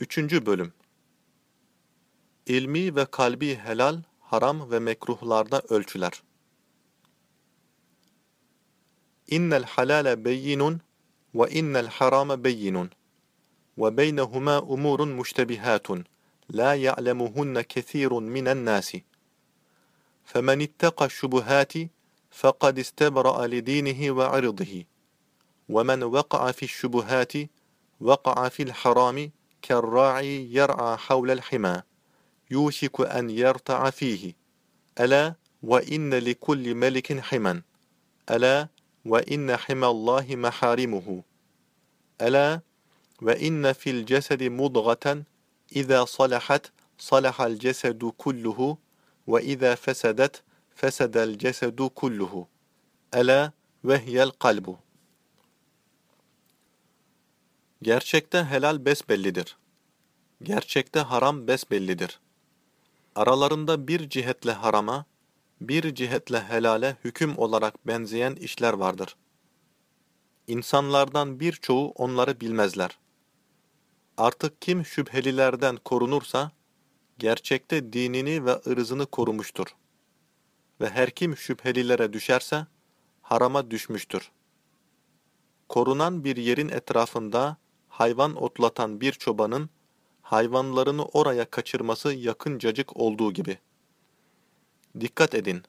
Üçüncü Bölüm İlmi ve kalbi helal, haram ve mekruhlarda ölçüler. İnnel halale beyinun ve innel harame beyinun ve beynehuma umurun müştebihatun la ya'lemuhunne kethirun minen nasi. فمن اتقى الشبهات فقد استبرأ لدينه وعرضه ومن وقع في الشبهات وقع في الحرام كالراعي يرعى حول الحمى يوشك أن يرتع فيه. ألا وإن لكل ملك حما ألا وإن حمى الله محارمه. ألا وإن في الجسد مضغة إذا صلحت صلح الجسد كله وإذا فسدت فسد الجسد كله. ألا وهي القلب. Gerçekte helal besbellidir. Gerçekte haram besbellidir. Aralarında bir cihetle harama, bir cihetle helale hüküm olarak benzeyen işler vardır. İnsanlardan birçoğu onları bilmezler. Artık kim şüphelilerden korunursa, gerçekte dinini ve ırzını korumuştur. Ve her kim şüphelilere düşerse, harama düşmüştür. Korunan bir yerin etrafında hayvan otlatan bir çobanın, hayvanlarını oraya kaçırması yakıncacık olduğu gibi. Dikkat edin!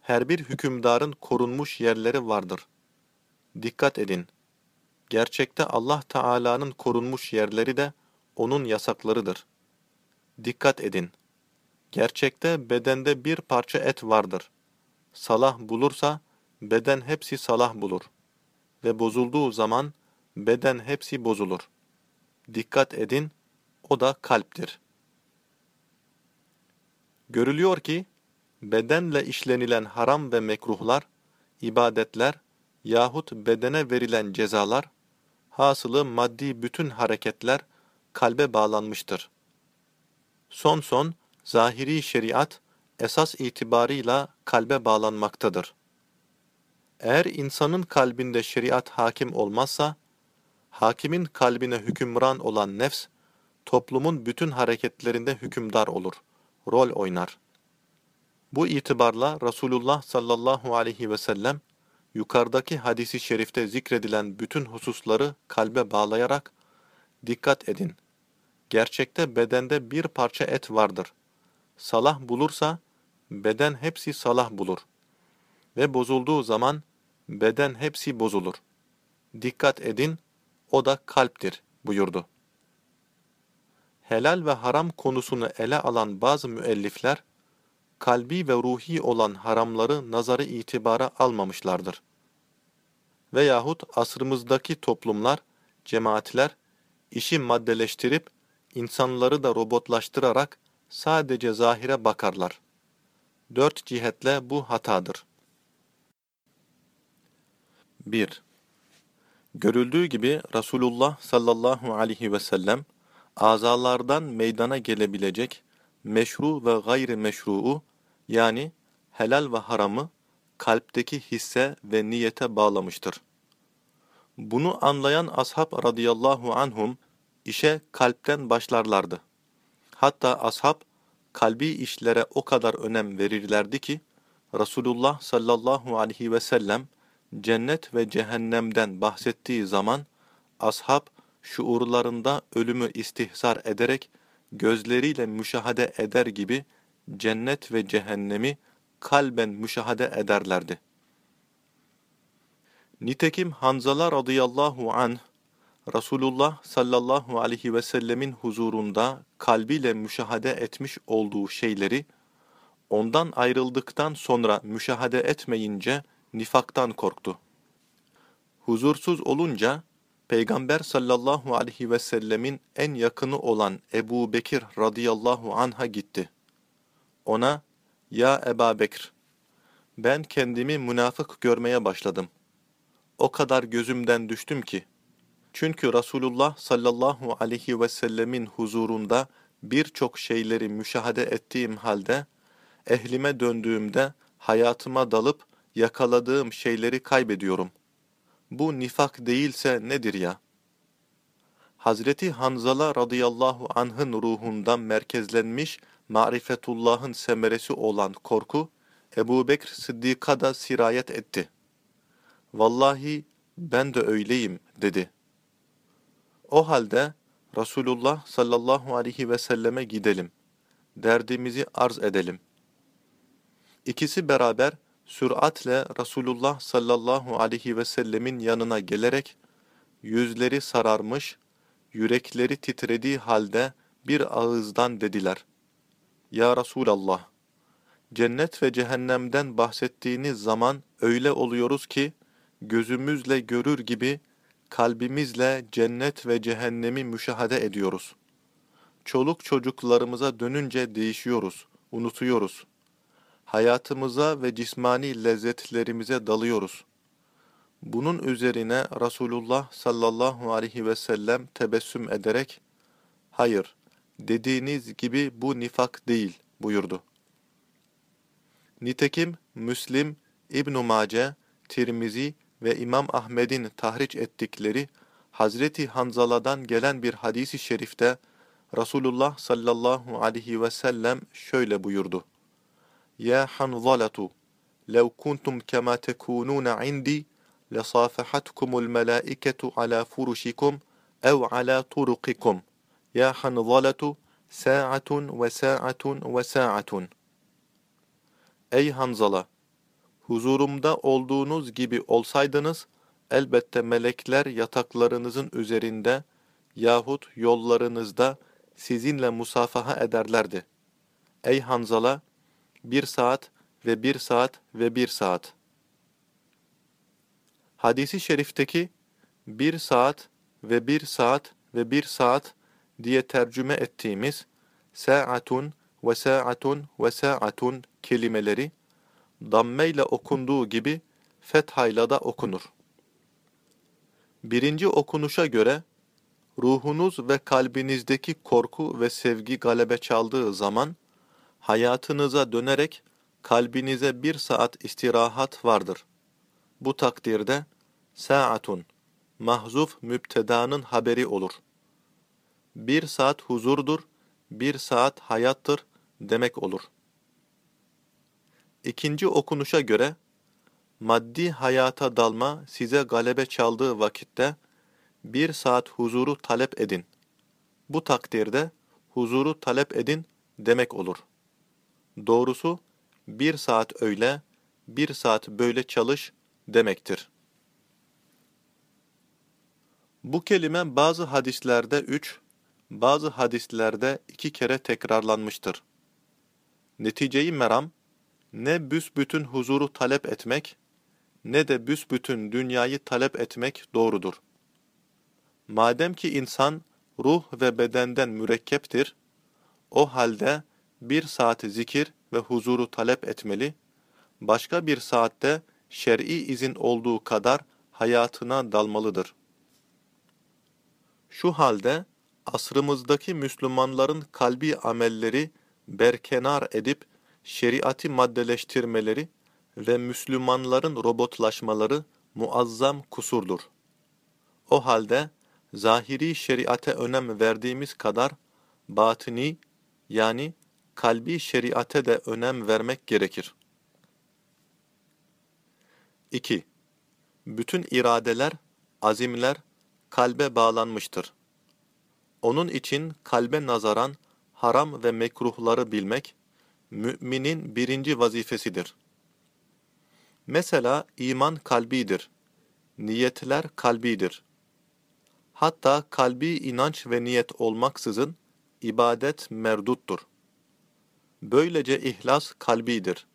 Her bir hükümdarın korunmuş yerleri vardır. Dikkat edin! Gerçekte Allah Teala'nın korunmuş yerleri de O'nun yasaklarıdır. Dikkat edin! Gerçekte bedende bir parça et vardır. Salah bulursa, beden hepsi salah bulur. Ve bozulduğu zaman, beden hepsi bozulur. Dikkat edin, o da kalptir. Görülüyor ki, bedenle işlenilen haram ve mekruhlar, ibadetler yahut bedene verilen cezalar, hasılı maddi bütün hareketler kalbe bağlanmıştır. Son son, zahiri şeriat, esas itibarıyla kalbe bağlanmaktadır. Eğer insanın kalbinde şeriat hakim olmazsa, hakimin kalbine hükümran olan nefs, toplumun bütün hareketlerinde hükümdar olur, rol oynar. Bu itibarla Resulullah sallallahu aleyhi ve sellem, yukarıdaki hadisi şerifte zikredilen bütün hususları kalbe bağlayarak, dikkat edin, gerçekte bedende bir parça et vardır. Salah bulursa, beden hepsi salah bulur. Ve bozulduğu zaman, beden hepsi bozulur. Dikkat edin, o da kalptir buyurdu. Helal ve haram konusunu ele alan bazı müellifler, kalbi ve ruhi olan haramları nazarı itibara almamışlardır. Veyahut asrımızdaki toplumlar, cemaatler, işi maddeleştirip, insanları da robotlaştırarak sadece zahire bakarlar. Dört cihetle bu hatadır. 1. Görüldüğü gibi Resulullah sallallahu aleyhi ve sellem, azalardan meydana gelebilecek meşru ve gayri meşruu, yani helal ve haramı, kalpteki hisse ve niyete bağlamıştır. Bunu anlayan ashab radıyallahu anhum, işe kalpten başlarlardı. Hatta ashab, kalbi işlere o kadar önem verirlerdi ki, Resulullah sallallahu aleyhi ve sellem, cennet ve cehennemden bahsettiği zaman, ashab, şuurlarında ölümü istihzar ederek, gözleriyle müşahede eder gibi, cennet ve cehennemi kalben müşahede ederlerdi. Nitekim Hanzala radıyallahu anh, Resulullah sallallahu aleyhi ve sellemin huzurunda kalbiyle müşahede etmiş olduğu şeyleri, ondan ayrıldıktan sonra müşahede etmeyince nifaktan korktu. Huzursuz olunca, Peygamber sallallahu aleyhi ve sellemin en yakını olan Ebu Bekir radıyallahu anh'a gitti. Ona, ya Eba Bekir, ben kendimi münafık görmeye başladım. O kadar gözümden düştüm ki, çünkü Resulullah sallallahu aleyhi ve sellemin huzurunda birçok şeyleri müşahede ettiğim halde, ehlime döndüğümde hayatıma dalıp yakaladığım şeyleri kaybediyorum. Bu nifak değilse nedir ya? Hazreti Hanzala radıyallahu anh'ın ruhundan merkezlenmiş marifetullah'ın semeresi olan korku, Ebu Bekr Sıddık'a da sirayet etti. Vallahi ben de öyleyim dedi. O halde Resulullah sallallahu aleyhi ve selleme gidelim. Derdimizi arz edelim. İkisi beraber süratle Resulullah sallallahu aleyhi ve sellemin yanına gelerek yüzleri sararmış, yürekleri titrediği halde bir ağızdan dediler. Ya Resulallah, cennet ve cehennemden bahsettiğiniz zaman öyle oluyoruz ki, gözümüzle görür gibi kalbimizle cennet ve cehennemi müşahede ediyoruz. Çoluk çocuklarımıza dönünce değişiyoruz, unutuyoruz. Hayatımıza ve cismani lezzetlerimize dalıyoruz. Bunun üzerine Resulullah sallallahu aleyhi ve sellem tebessüm ederek, hayır, dediğiniz gibi bu nifak değil buyurdu. Nitekim Müslim, İbn-i Mace, Tirmizi ve İmam Ahmed'in tahriç ettikleri Hazreti Hanzala'dan gelen bir hadisi şerifte Resulullah sallallahu aleyhi ve sellem şöyle buyurdu. Lev kuntum kema tekunun indi lesafahatkumul melaiketu ala furushikum ev ala turukikum. Ya Hanzalatu, sa'atun ve sa'atun ve sa'atun. Ey Hanzala! huzurumda olduğunuz gibi olsaydınız, elbette melekler yataklarınızın üzerinde yahut yollarınızda sizinle musafaha ederlerdi. Ey Hanzala, bir saat ve bir saat ve bir saat. Hadisi şerifteki bir saat ve bir saat ve bir saat diye tercüme ettiğimiz sa'atun ve sa'atun ve sa'atun kelimeleri dammeyle okunduğu gibi fethayla da okunur. Birinci okunuşa göre, ruhunuz ve kalbinizdeki korku ve sevgi galebe çaldığı zaman, hayatınıza dönerek kalbinize bir saat istirahat vardır. Bu takdirde, saatun, mahzuf müptedanın haberi olur. Bir saat huzurdur, bir saat hayattır demek olur. İkinci okunuşa göre, maddi hayata dalma size galebe çaldığı vakitte, bir saat huzuru talep edin. Bu takdirde, huzuru talep edin demek olur. Doğrusu, bir saat öyle, bir saat böyle çalış demektir. Bu kelime bazı hadislerde üç, bazı hadislerde iki kere tekrarlanmıştır. Neticeyi meram, ne büsbütün huzuru talep etmek, ne de büsbütün dünyayı talep etmek doğrudur. Madem ki insan ruh ve bedenden mürekkeptir, o halde bir saat zikir ve huzuru talep etmeli, başka bir saatte şer'i izin olduğu kadar hayatına dalmalıdır. Şu halde asrımızdaki Müslümanların kalbi amelleri berkenar edip şeriatı maddeleştirmeleri ve Müslümanların robotlaşmaları muazzam kusurdur. O halde zahiri şeriate önem verdiğimiz kadar batini yani kalbi şeriate de önem vermek gerekir. 2. Bütün iradeler, azimler kalbe bağlanmıştır. Onun için kalbe nazaran haram ve mekruhları bilmek, müminin birinci vazifesidir. Mesela iman kalbidir. Niyetler kalbidir. Hatta kalbi inanç ve niyet olmaksızın ibadet merduttur. Böylece ihlas kalbidir.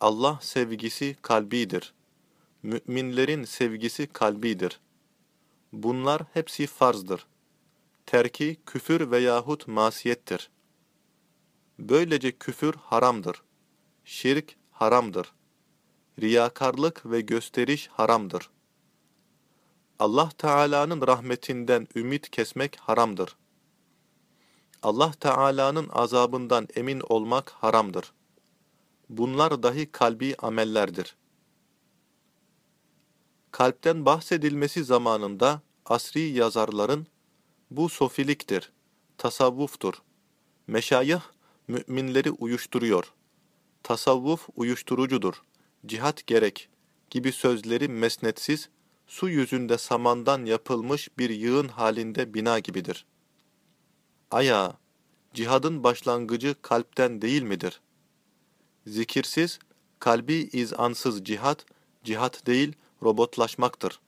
Allah sevgisi kalbidir. Müminlerin sevgisi kalbidir. Bunlar hepsi farzdır. Terki küfür veyahut masiyettir. Böylece küfür haramdır. Şirk haramdır. Riyakarlık ve gösteriş haramdır. Allah Teala'nın rahmetinden ümit kesmek haramdır. Allah Teala'nın azabından emin olmak haramdır. Bunlar dahi kalbi amellerdir. Kalpten bahsedilmesi zamanında asri yazarların Bu sofiliktir, tasavvuftur. Meşayih, müminleri uyuşturuyor. Tasavvuf uyuşturucudur, cihat gerek gibi sözleri mesnetsiz, su yüzünde samandan yapılmış bir yığın halinde bina gibidir. Aya, cihadın başlangıcı kalpten değil midir? Zikirsiz, kalbi izansız cihat, cihat değil, robotlaşmaktır.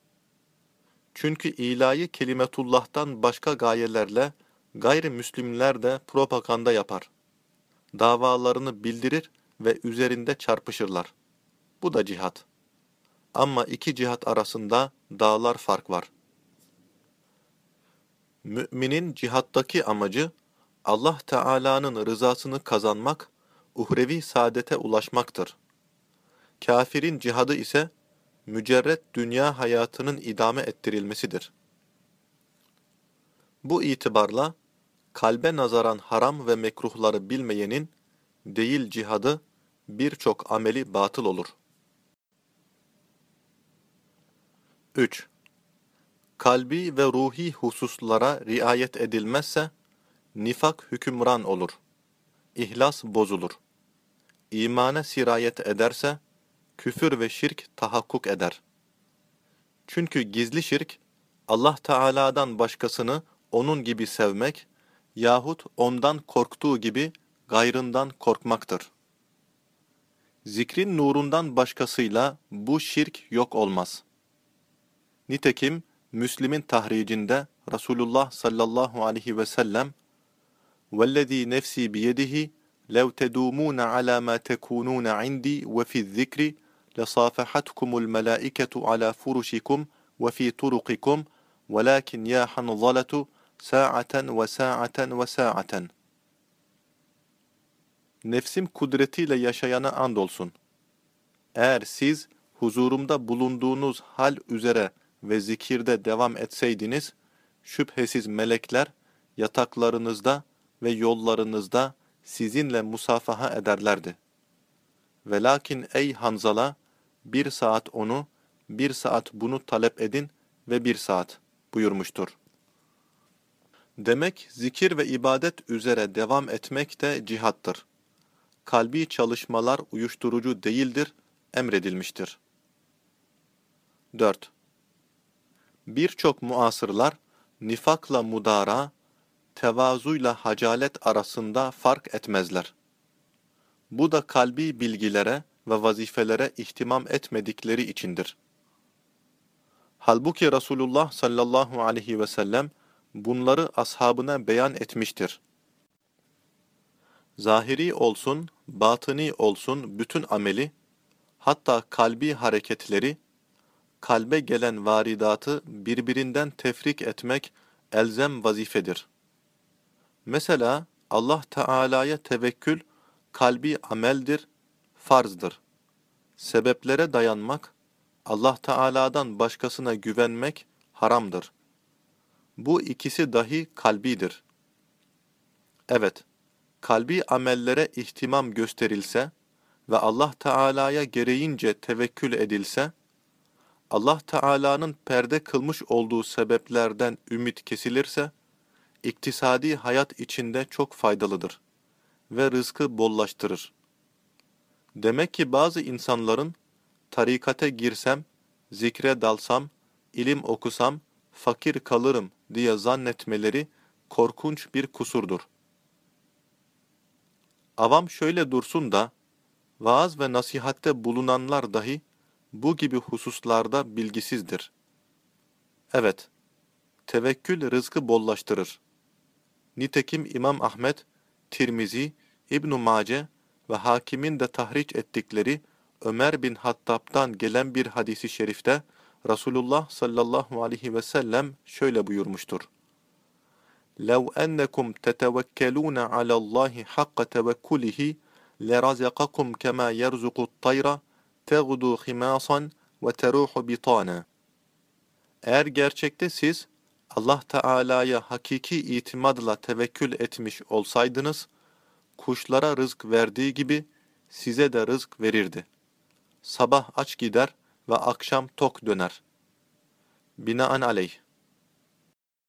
Çünkü ilahi kelimetullah'tan başka gayelerle gayrimüslimler de propaganda yapar. Davalarını bildirir ve üzerinde çarpışırlar. Bu da cihat. Ama iki cihat arasında dağlar fark var. Müminin cihattaki amacı Allah Teala'nın rızasını kazanmak, uhrevi saadete ulaşmaktır. Kafirin cihadı ise mücerret dünya hayatının idame ettirilmesidir. Bu itibarla kalbe nazaran haram ve mekruhları bilmeyenin değil cihadı birçok ameli batıl olur. 3. Kalbi ve ruhi hususlara riayet edilmezse, nifak hükümran olur. İhlas bozulur. İmana sirayet ederse, küfür ve şirk tahakkuk eder. Çünkü gizli şirk, Allah Teala'dan başkasını onun gibi sevmek yahut ondan korktuğu gibi gayrından korkmaktır. Zikrin nurundan başkasıyla bu şirk yok olmaz. Nitekim Müslim'in tahricinde Resulullah sallallahu aleyhi ve sellem وَالَّذ۪ي نَفْسِي بِيَدِهِ لَوْ تَدُومُونَ عَلَى مَا تَكُونُونَ عِنْدِي وَفِي الذِّكْرِ لَصَافَحَتْكُمُ الْمَلَائِكَةُ عَلَى فُرُشِكُمْ وَفِي طُرُقِكُمْ وَلَكِنْ يَا حَنْظَلَةُ سَاعَةً وَسَاعَةً وَسَاعَةً Nefsim kudretiyle yaşayana andolsun. Eğer siz huzurumda bulunduğunuz hal üzere ve zikirde devam etseydiniz, şüphesiz melekler yataklarınızda ve yollarınızda sizinle musafaha ederlerdi. Ve lakin ey Hanzala, bir saat onu, bir saat bunu talep edin ve bir saat buyurmuştur. Demek zikir ve ibadet üzere devam etmek de cihattır. Kalbi çalışmalar uyuşturucu değildir, emredilmiştir. 4. Birçok muasırlar nifakla mudara, tevazuyla hacalet arasında fark etmezler. Bu da kalbi bilgilere ve vazifelere ihtimam etmedikleri içindir. Halbuki Resulullah sallallahu aleyhi ve sellem bunları ashabına beyan etmiştir. Zahiri olsun, batıni olsun bütün ameli, hatta kalbi hareketleri, kalbe gelen varidatı birbirinden tefrik etmek elzem vazifedir. Mesela Allah Teala'ya tevekkül kalbi ameldir, farzdır. Sebeplere dayanmak, Allah Teala'dan başkasına güvenmek haramdır. Bu ikisi dahi kalbidir. Evet, kalbi amellere ihtimam gösterilse ve Allah Teala'ya gereğince tevekkül edilse, Allah Teala'nın perde kılmış olduğu sebeplerden ümit kesilirse, iktisadi hayat içinde çok faydalıdır ve rızkı bollaştırır. Demek ki bazı insanların tarikate girsem, zikre dalsam, ilim okusam, fakir kalırım diye zannetmeleri korkunç bir kusurdur. Avam şöyle dursun da, vaaz ve nasihatte bulunanlar dahi bu gibi hususlarda bilgisizdir. Evet, tevekkül rızkı bollaştırır. Nitekim İmam Ahmet, Tirmizi, İbn-i Mace ve hakimin de tahriç ettikleri Ömer bin Hattab'dan gelen bir hadisi şerifte Resulullah sallallahu aleyhi ve sellem şöyle buyurmuştur. لَوْ أَنَّكُمْ تَتَوَكَّلُونَ عَلَى اللّٰهِ حَقَّ تَوَكُّلِهِ لَرَزَقَكُمْ كَمَا يَرْزُقُ الطَّيْرَ teğudu himasan ve teruhu bitana. Eğer gerçekte siz Allah Teala'ya hakiki itimadla tevekkül etmiş olsaydınız, kuşlara rızk verdiği gibi size de rızk verirdi. Sabah aç gider ve akşam tok döner. Binaenaleyh.